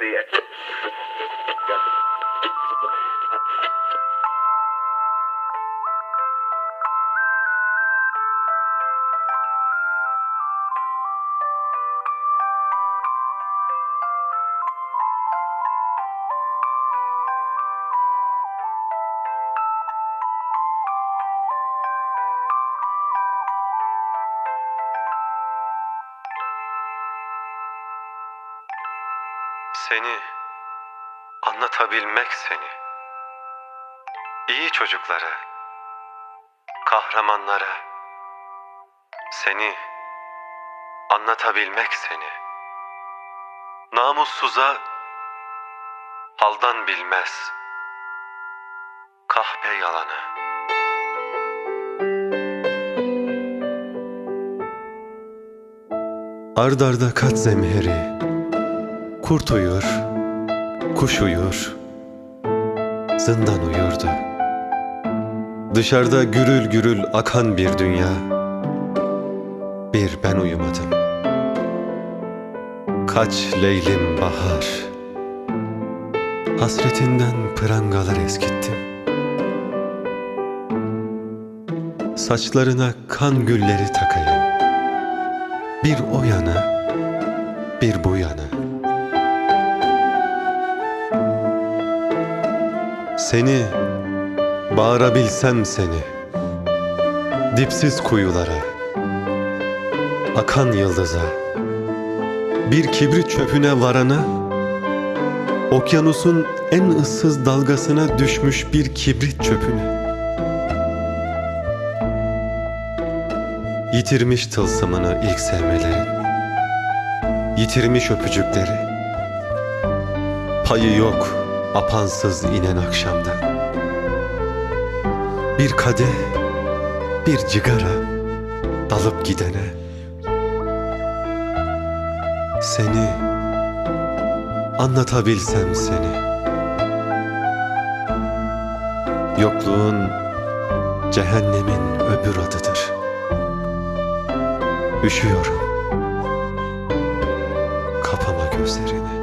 see you. Seni anlatabilmek seni. İyi çocuklara, kahramanlara seni anlatabilmek seni. Namussuza haldan bilmez. Kahpe yalanı. Ard arda kat zemheri Kurt uyur, kuş uyur, zindan uyurdu. Dışarıda gürül gürül akan bir dünya, bir ben uyumadım. Kaç leylim bahar, hasretinden prangalar eskittim. Saçlarına kan gülleri takayım. Bir o yana, bir bu yana. Seni bağırabilsem seni dipsiz kuyulara akan yıldıza bir kibrit çöpüne varana okyanusun en ıssız dalgasına düşmüş bir kibrit çöpüne. Yitirmiş tılsımını ilk sevmelerin yitirmiş öpücükleri. Payı yok apansız inen akşamda. Bir kadeh, bir cigara dalıp gidene. Seni anlatabilsem seni. Yokluğun cehennemin öbür adıdır. Üşüyorum. Kapama gözleri